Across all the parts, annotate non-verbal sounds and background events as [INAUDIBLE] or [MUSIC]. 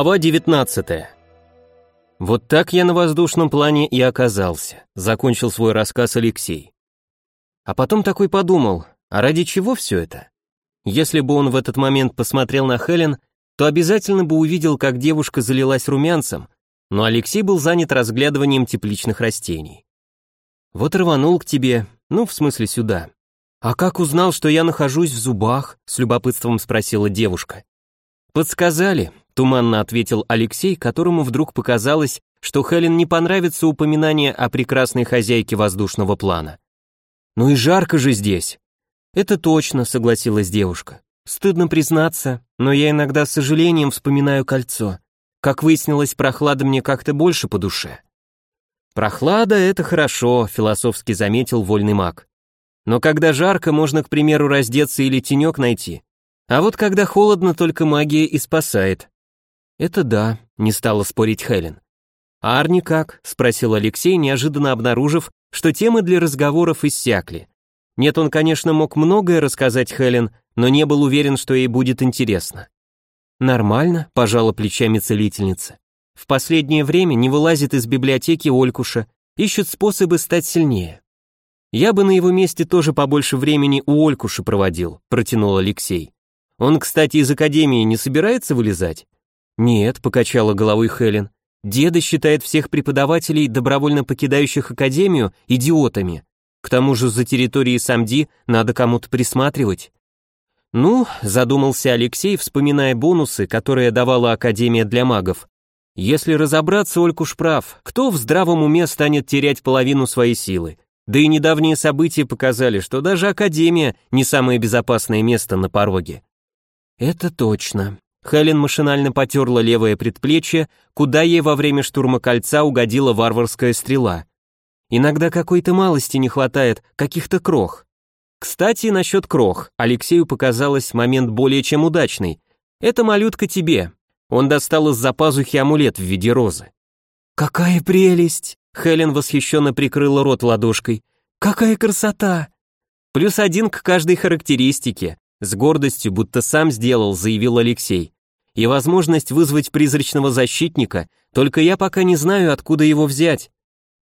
Глава 19. Вот так я на воздушном плане и оказался, закончил свой рассказ Алексей. А потом такой подумал, а ради чего все это? Если бы он в этот момент посмотрел на Хелен, то обязательно бы увидел, как девушка залилась румянцем, но Алексей был занят разглядыванием тепличных растений. Вот рванул к тебе, ну, в смысле сюда. А как узнал, что я нахожусь в зубах? С любопытством спросила девушка. Подсказали, Туманно ответил Алексей, которому вдруг показалось, что Хелен не понравится упоминание о прекрасной хозяйке воздушного плана. «Ну и жарко же здесь!» «Это точно», — согласилась девушка. «Стыдно признаться, но я иногда с сожалением вспоминаю кольцо. Как выяснилось, прохлада мне как-то больше по душе». «Прохлада — это хорошо», — философски заметил вольный маг. «Но когда жарко, можно, к примеру, раздеться или тенек найти. А вот когда холодно, только магия и спасает. «Это да», — не стала спорить Хелен. «А Арни как?» — спросил Алексей, неожиданно обнаружив, что темы для разговоров иссякли. Нет, он, конечно, мог многое рассказать Хелен, но не был уверен, что ей будет интересно. «Нормально», — пожала плечами целительница. «В последнее время не вылазит из библиотеки Олькуша, ищет способы стать сильнее». «Я бы на его месте тоже побольше времени у Олькуша проводил», — протянул Алексей. «Он, кстати, из академии не собирается вылезать?» «Нет», — покачала головой Хелен. «Деда считает всех преподавателей, добровольно покидающих академию, идиотами. К тому же за территорией Самди надо кому-то присматривать». «Ну», — задумался Алексей, вспоминая бонусы, которые давала Академия для магов. «Если разобраться, Олькуш прав, кто в здравом уме станет терять половину своей силы? Да и недавние события показали, что даже Академия не самое безопасное место на пороге». «Это точно», Хелен машинально потерла левое предплечье, куда ей во время штурма кольца угодила варварская стрела. Иногда какой-то малости не хватает, каких-то крох. Кстати, насчет крох, Алексею показалось момент более чем удачный. Это малютка тебе. Он достал из-за пазухи амулет в виде розы. «Какая прелесть!» Хелен восхищенно прикрыла рот ладошкой. «Какая красота!» Плюс один к каждой характеристике. С гордостью, будто сам сделал, заявил Алексей. И возможность вызвать призрачного защитника, только я пока не знаю, откуда его взять.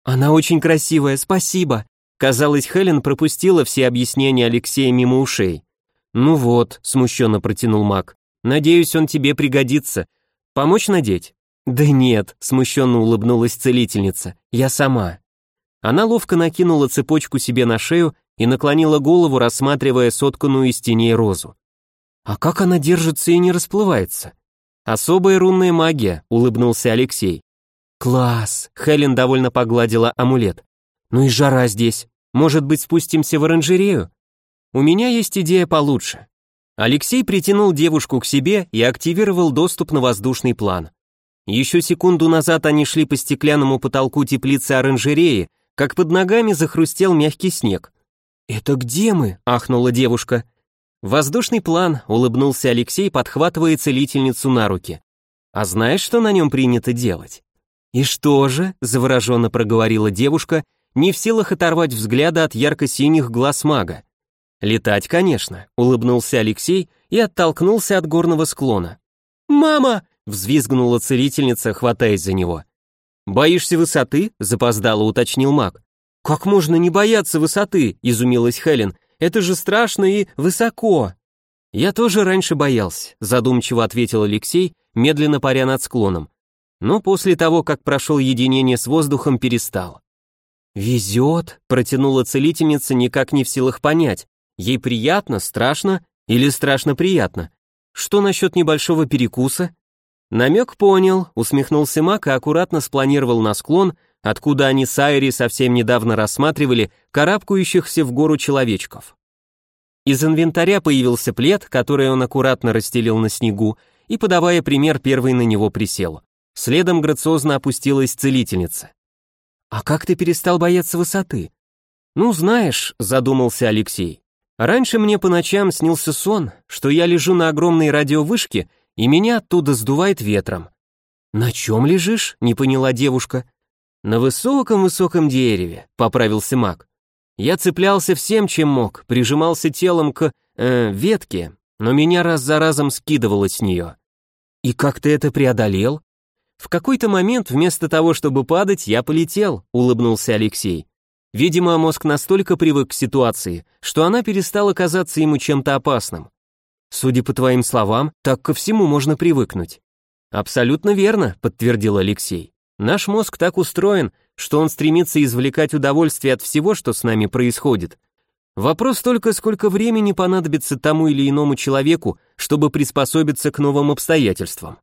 Она очень красивая, спасибо. Казалось, Хелен пропустила все объяснения Алексея мимо ушей. Ну вот, смущенно протянул маг. Надеюсь, он тебе пригодится. Помочь надеть? Да нет, смущенно улыбнулась целительница. Я сама. Она ловко накинула цепочку себе на шею и наклонила голову, рассматривая сотканную из теней розу. «А как она держится и не расплывается?» «Особая рунная магия», — улыбнулся Алексей. «Класс!» — Хелен довольно погладила амулет. «Ну и жара здесь. Может быть, спустимся в оранжерею?» «У меня есть идея получше». Алексей притянул девушку к себе и активировал доступ на воздушный план. Еще секунду назад они шли по стеклянному потолку теплицы оранжереи, как под ногами захрустел мягкий снег. «Это где мы?» – ахнула девушка. «Воздушный план», – улыбнулся Алексей, подхватывая целительницу на руки. «А знаешь, что на нем принято делать?» «И что же?» – завороженно проговорила девушка, не в силах оторвать взгляда от ярко-синих глаз мага. «Летать, конечно», – улыбнулся Алексей и оттолкнулся от горного склона. «Мама!» – взвизгнула целительница, хватаясь за него. «Боишься высоты?» – запоздало уточнил маг. «Как можно не бояться высоты?» – изумилась Хелен. «Это же страшно и высоко!» «Я тоже раньше боялся», – задумчиво ответил Алексей, медленно паря над склоном. Но после того, как прошел единение с воздухом, перестал. «Везет», – протянула целительница, никак не в силах понять, ей приятно, страшно или страшно приятно. Что насчет небольшого перекуса? Намек понял, усмехнулся Мак и аккуратно спланировал на склон, откуда они с Айри совсем недавно рассматривали карабкающихся в гору человечков. Из инвентаря появился плед, который он аккуратно расстелил на снегу, и, подавая пример, первый на него присел. Следом грациозно опустилась целительница. «А как ты перестал бояться высоты?» «Ну, знаешь», — задумался Алексей, «раньше мне по ночам снился сон, что я лежу на огромной радиовышке, и меня оттуда сдувает ветром». «На чем лежишь?» — не поняла девушка. «На высоком-высоком дереве», — поправился маг. «Я цеплялся всем, чем мог, прижимался телом к... Э, ветке, но меня раз за разом скидывало с нее. И как ты это преодолел? В какой-то момент вместо того, чтобы падать, я полетел, улыбнулся Алексей. Видимо, мозг настолько привык к ситуации, что она перестала казаться ему чем-то опасным. Судя по твоим словам, так ко всему можно привыкнуть. Абсолютно верно, подтвердил Алексей. Наш мозг так устроен, что он стремится извлекать удовольствие от всего, что с нами происходит. Вопрос только, сколько времени понадобится тому или иному человеку, чтобы приспособиться к новым обстоятельствам.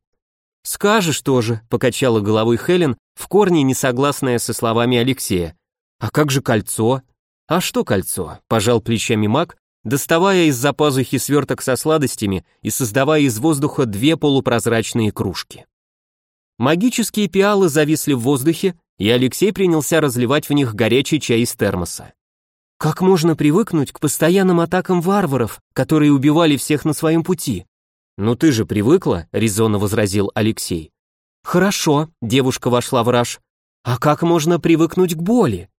«Скажешь тоже», — покачала головой Хелен, в корне не согласная со словами Алексея. «А как же кольцо?» «А что кольцо?» — пожал плечами маг, доставая из-за пазухи сверток со сладостями и создавая из воздуха две полупрозрачные кружки. Магические пиалы зависли в воздухе, и Алексей принялся разливать в них горячий чай из термоса. Как можно привыкнуть к постоянным атакам варваров, которые убивали всех на своем пути? «Ну ты же привыкла», — резонно возразил Алексей. «Хорошо», — девушка вошла в раж. «А как можно привыкнуть к боли?»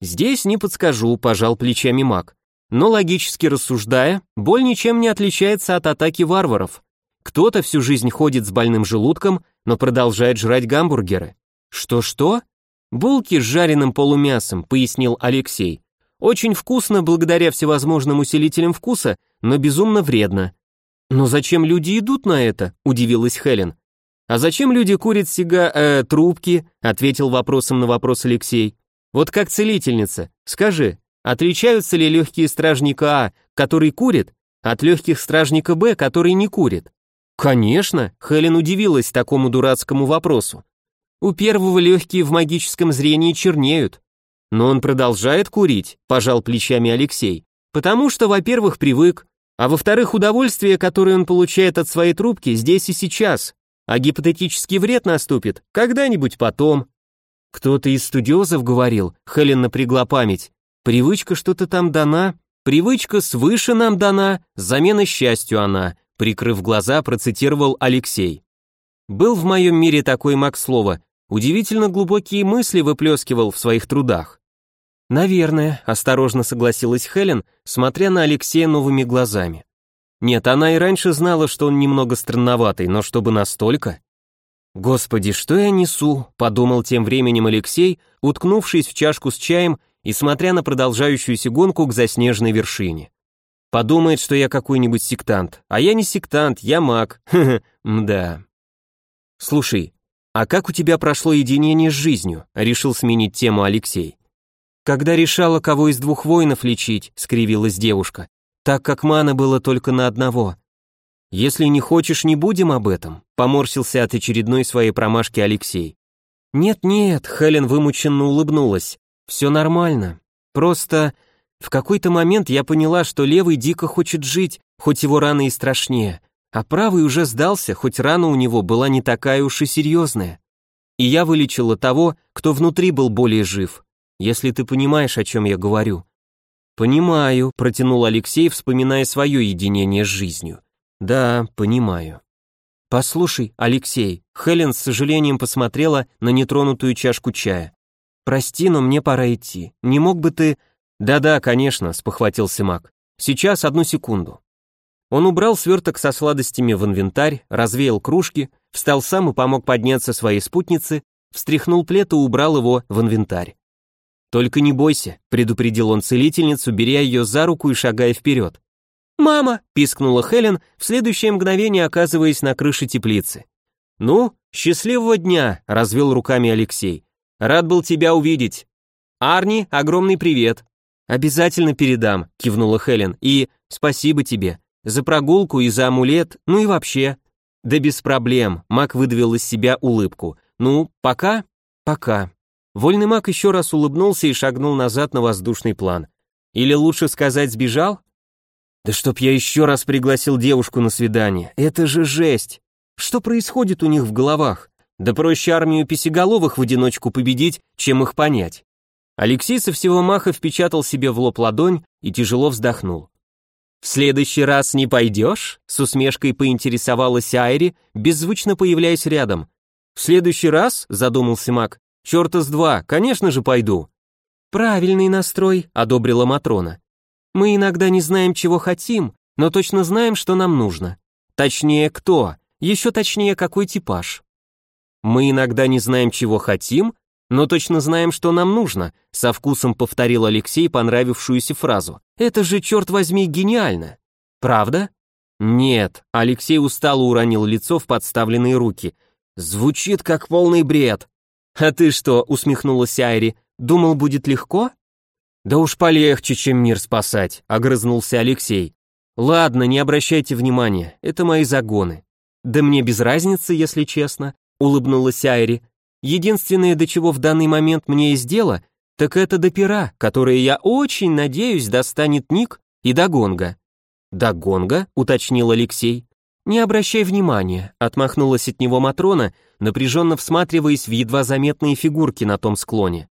«Здесь не подскажу», — пожал плечами маг. Но логически рассуждая, боль ничем не отличается от атаки варваров. Кто-то всю жизнь ходит с больным желудком, но продолжает жрать гамбургеры. «Что-что?» «Булки с жареным полумясом», — пояснил Алексей. «Очень вкусно благодаря всевозможным усилителям вкуса, но безумно вредно. «Но зачем люди идут на это?» – удивилась Хелен. «А зачем люди курят сига... Э, трубки?» – ответил вопросом на вопрос Алексей. «Вот как целительница, скажи, отличаются ли легкие стражника А, который курит, от легких стражника Б, который не курит?» «Конечно», — Хелен удивилась такому дурацкому вопросу. «У первого легкие в магическом зрении чернеют». «Но он продолжает курить», — пожал плечами Алексей. «Потому что, во-первых, привык, а во-вторых, удовольствие, которое он получает от своей трубки, здесь и сейчас. А гипотетический вред наступит когда-нибудь потом. Кто-то из студиозов говорил, Хелен напрягла память. Привычка что-то там дана, привычка свыше нам дана, замена счастью она, прикрыв глаза, процитировал Алексей. Был в моем мире такой маг слова, удивительно глубокие мысли выплескивал в своих трудах. «Наверное», — осторожно согласилась Хелен, смотря на Алексея новыми глазами. Нет, она и раньше знала, что он немного странноватый, но чтобы настолько... «Господи, что я несу?» — подумал тем временем Алексей, уткнувшись в чашку с чаем и смотря на продолжающуюся гонку к заснеженной вершине. Подумает, что я какой-нибудь сектант. А я не сектант, я маг. [LAUGHS] мда. Слушай, а как у тебя прошло единение с жизнью? Решил сменить тему Алексей. Когда решала, кого из двух воинов лечить, скривилась девушка, так как мана было только на одного. Если не хочешь, не будем об этом, поморщился от очередной своей промашки Алексей. Нет-нет, Хелен вымученно улыбнулась. Все нормально. Просто в какой-то момент я поняла, что левый дико хочет жить, хоть его раны и страшнее, а правый уже сдался, хоть рана у него была не такая уж и серьезная. И я вылечила того, кто внутри был более жив, если ты понимаешь, о чем я говорю». «Понимаю», — протянул Алексей, вспоминая свое единение с жизнью. «Да, понимаю». «Послушай, Алексей», — Хелен с сожалением посмотрела на нетронутую чашку чая. «Прости, но мне пора идти. Не мог бы ты...» «Да-да, конечно», — спохватился Мак. «Сейчас, одну секунду». Он убрал сверток со сладостями в инвентарь, развеял кружки, встал сам и помог подняться своей спутнице, встряхнул плед и убрал его в инвентарь. «Только не бойся», — предупредил он целительницу, беря ее за руку и шагая вперед. «Мама!» — пискнула Хелен, в следующее мгновение оказываясь на крыше теплицы. «Ну, счастливого дня!» — развел руками Алексей. «Рад был тебя увидеть. Арни, огромный привет!» «Обязательно передам», — кивнула Хелен. «И спасибо тебе. За прогулку и за амулет, ну и вообще». «Да без проблем», — Мак выдавил из себя улыбку. «Ну, пока?» «Пока». Вольный маг еще раз улыбнулся и шагнул назад на воздушный план. Или лучше сказать, сбежал? Да чтоб я еще раз пригласил девушку на свидание. Это же жесть. Что происходит у них в головах? Да проще армию писеголовых в одиночку победить, чем их понять. Алексей со всего маха впечатал себе в лоб ладонь и тяжело вздохнул. «В следующий раз не пойдешь?» С усмешкой поинтересовалась Айри, беззвучно появляясь рядом. «В следующий раз?» — задумался маг. Черта с два, конечно же пойду. Правильный настрой, одобрила Матрона. Мы иногда не знаем, чего хотим, но точно знаем, что нам нужно. Точнее, кто. Еще точнее, какой типаж. Мы иногда не знаем, чего хотим, но точно знаем, что нам нужно, со вкусом повторил Алексей понравившуюся фразу. Это же, черт возьми, гениально. Правда? Нет, Алексей устало уронил лицо в подставленные руки. Звучит как полный бред. А ты что, усмехнулась Айри, думал, будет легко? Да уж полегче, чем мир спасать, огрызнулся Алексей. Ладно, не обращайте внимания, это мои загоны. Да мне без разницы, если честно, улыбнулась Айри. Единственное, до чего в данный момент мне есть дело, так это до пера, которое я очень надеюсь достанет Ник и до гонга. До гонга, уточнил Алексей. Не обращай внимания, отмахнулась от него Матрона, напряженно всматриваясь в едва заметные фигурки на том склоне.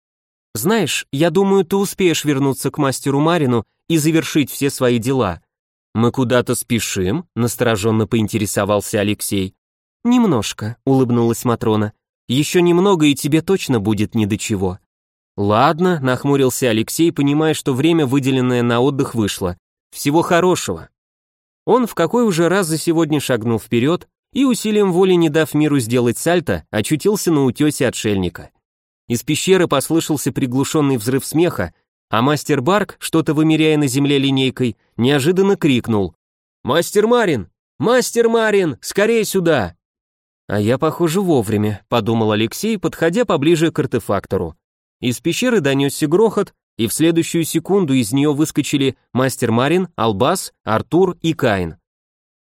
Знаешь, я думаю, ты успеешь вернуться к мастеру Марину и завершить все свои дела. Мы куда-то спешим? настороженно поинтересовался Алексей. Немножко, улыбнулась Матрона. Еще немного, и тебе точно будет ни до чего. Ладно, нахмурился Алексей, понимая, что время, выделенное на отдых, вышло. Всего хорошего. Он в какой уже раз за сегодня шагнул вперед и усилием воли, не дав миру сделать сальто, очутился на утесе отшельника. Из пещеры послышался приглушенный взрыв смеха, а мастер Барк, что-то вымеряя на земле линейкой, неожиданно крикнул. «Мастер Марин! Мастер Марин! Скорее сюда!» А я, похоже, вовремя, подумал Алексей, подходя поближе к артефактору. Из пещеры донесся грохот, и в следующую секунду из нее выскочили мастер Марин, Албас, Артур и Каин.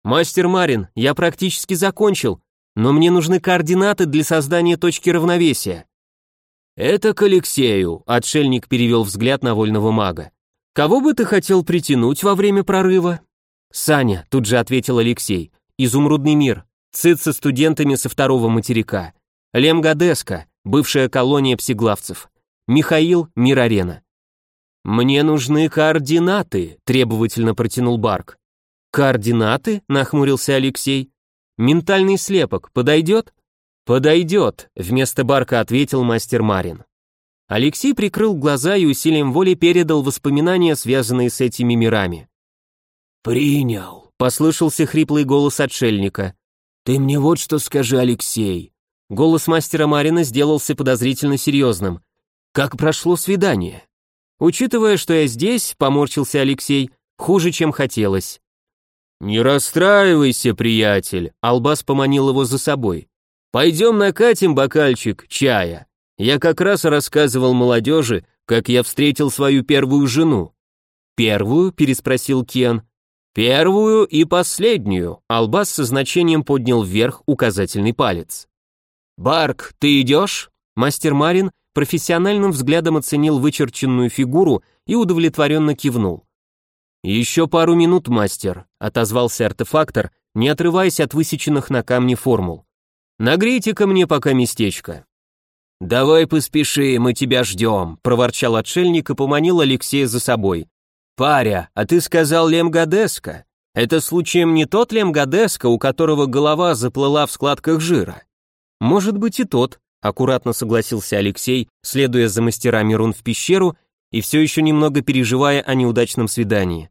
«Мастер Марин, я практически закончил, но мне нужны координаты для создания точки равновесия». «Это к Алексею», — отшельник перевел взгляд на вольного мага. «Кого бы ты хотел притянуть во время прорыва?» «Саня», — тут же ответил Алексей, — «изумрудный мир, Цит со студентами со второго материка. Лем Гадеска, бывшая колония псиглавцев. Михаил, Мир Арена. «Мне нужны координаты», — требовательно протянул Барк. «Координаты?» — нахмурился Алексей. «Ментальный слепок подойдет?» «Подойдет», — вместо Барка ответил мастер Марин. Алексей прикрыл глаза и усилием воли передал воспоминания, связанные с этими мирами. «Принял», — послышался хриплый голос отшельника. «Ты мне вот что скажи, Алексей». Голос мастера Марина сделался подозрительно серьезным. «Как прошло свидание?» «Учитывая, что я здесь», — поморщился Алексей, — «хуже, чем хотелось». «Не расстраивайся, приятель», — Албас поманил его за собой. «Пойдем накатим бокальчик чая. Я как раз рассказывал молодежи, как я встретил свою первую жену». «Первую?» — переспросил Кен. Первую и последнюю. Албас со значением поднял вверх указательный палец. Барк, ты идешь? Мастер Марин профессиональным взглядом оценил вычерченную фигуру и удовлетворенно кивнул. «Еще пару минут, мастер», — отозвался артефактор, не отрываясь от высеченных на камне формул. «Нагрейте-ка мне пока местечко». «Давай поспеши, мы тебя ждем», — проворчал отшельник и поманил Алексея за собой. «Паря, а ты сказал Лемгадеска. Это случаем не тот Лемгадеска, у которого голова заплыла в складках жира?» «Может быть и тот», — аккуратно согласился Алексей, следуя за мастерами рун в пещеру и все еще немного переживая о неудачном свидании.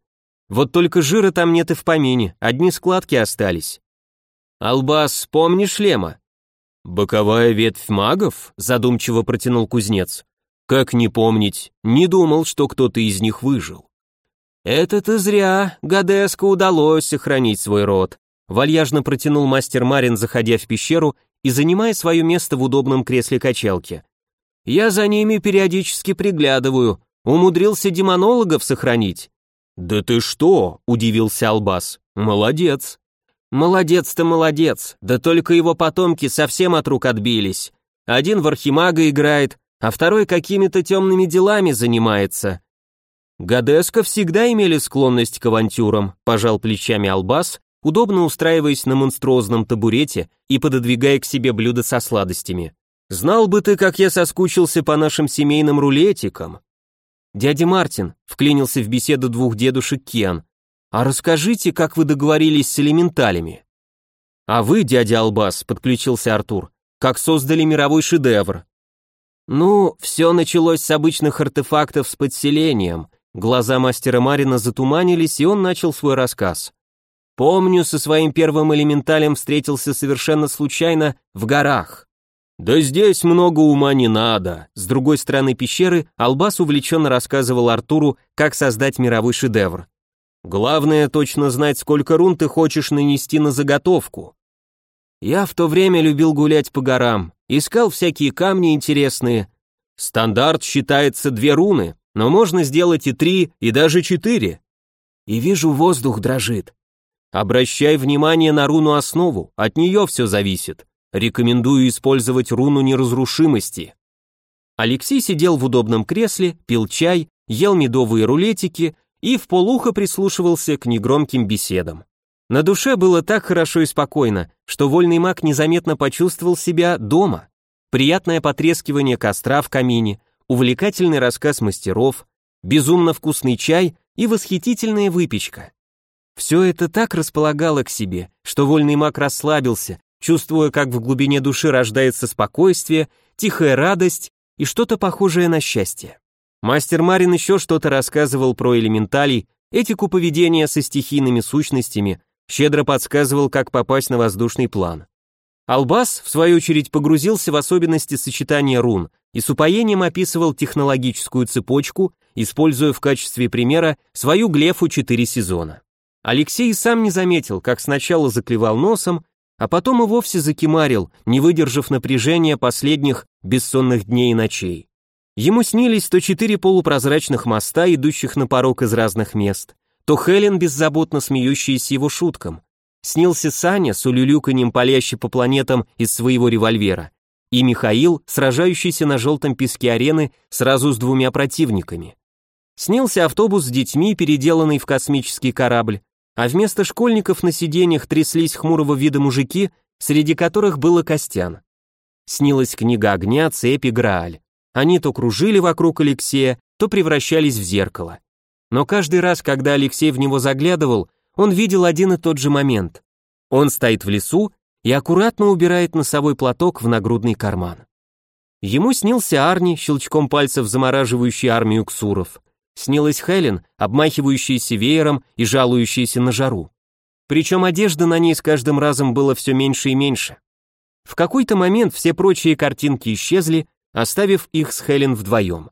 «Вот только жира там нет и в помине, одни складки остались». «Албас, помнишь Лема?» «Боковая ветвь магов?» — задумчиво протянул кузнец. «Как не помнить? Не думал, что кто-то из них выжил». «Это-то зря, Гадеску удалось сохранить свой род», вальяжно протянул мастер Марин, заходя в пещеру и занимая свое место в удобном кресле качалки. «Я за ними периодически приглядываю, умудрился демонологов сохранить». «Да ты что?» – удивился Албас. «Молодец». «Молодец-то молодец, да только его потомки совсем от рук отбились. Один в архимага играет, а второй какими-то темными делами занимается. Гадеско всегда имели склонность к авантюрам, пожал плечами Албас, удобно устраиваясь на монструозном табурете и пододвигая к себе блюдо со сладостями. Знал бы ты, как я соскучился по нашим семейным рулетикам. Дядя Мартин вклинился в беседу двух дедушек Кен. А расскажите, как вы договорились с элементалями? А вы, дядя Албас, подключился Артур, как создали мировой шедевр. Ну, все началось с обычных артефактов с подселением, Глаза мастера Марина затуманились, и он начал свой рассказ. Помню, со своим первым элементалем встретился совершенно случайно в горах. Да здесь много ума не надо. С другой стороны пещеры Албас увлеченно рассказывал Артуру, как создать мировой шедевр. Главное точно знать, сколько рун ты хочешь нанести на заготовку. Я в то время любил гулять по горам, искал всякие камни интересные. Стандарт считается две руны, но можно сделать и три, и даже четыре. И вижу, воздух дрожит. Обращай внимание на руну основу, от нее все зависит. Рекомендую использовать руну неразрушимости. Алексей сидел в удобном кресле, пил чай, ел медовые рулетики и в полухо прислушивался к негромким беседам. На душе было так хорошо и спокойно, что вольный маг незаметно почувствовал себя дома. Приятное потрескивание костра в камине, увлекательный рассказ мастеров, безумно вкусный чай и восхитительная выпечка. Все это так располагало к себе, что вольный маг расслабился, чувствуя, как в глубине души рождается спокойствие, тихая радость и что-то похожее на счастье. Мастер Марин еще что-то рассказывал про элементалей, этику поведения со стихийными сущностями, щедро подсказывал, как попасть на воздушный план. Албас, в свою очередь, погрузился в особенности сочетания рун и с упоением описывал технологическую цепочку, используя в качестве примера свою глефу 4 сезона. Алексей сам не заметил, как сначала заклевал носом, а потом и вовсе закимарил, не выдержав напряжения последних бессонных дней и ночей. Ему снились то четыре полупрозрачных моста, идущих на порог из разных мест, то Хелен, беззаботно смеющаяся его шуткам. Снился Саня с улюлюканьем палящий по планетам из своего револьвера, и Михаил, сражающийся на желтом песке арены сразу с двумя противниками. Снился автобус с детьми, переделанный в космический корабль, а вместо школьников на сиденьях тряслись хмурого вида мужики, среди которых было Костян. Снилась книга огня, цепи, Грааль. Они то кружили вокруг Алексея, то превращались в зеркало. Но каждый раз, когда Алексей в него заглядывал, он видел один и тот же момент. Он стоит в лесу и аккуратно убирает носовой платок в нагрудный карман. Ему снился Арни, щелчком пальцев замораживающий армию ксуров. Снилась Хелен, обмахивающаяся веером и жалующаяся на жару. Причем одежды на ней с каждым разом было все меньше и меньше. В какой-то момент все прочие картинки исчезли, оставив их с Хелен вдвоем.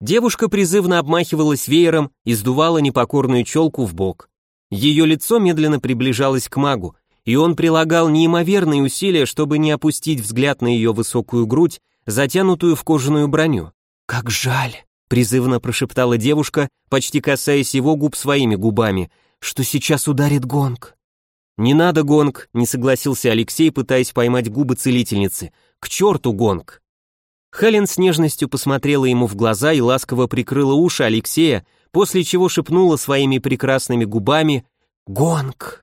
Девушка призывно обмахивалась веером и сдувала непокорную челку в бок. Ее лицо медленно приближалось к магу, и он прилагал неимоверные усилия, чтобы не опустить взгляд на ее высокую грудь, затянутую в кожаную броню. «Как жаль!» — призывно прошептала девушка, почти касаясь его губ своими губами, что сейчас ударит гонг. «Не надо гонг», — не согласился Алексей, пытаясь поймать губы целительницы. «К черту гонг!» Хелен с нежностью посмотрела ему в глаза и ласково прикрыла уши Алексея, после чего шепнула своими прекрасными губами «Гонг!».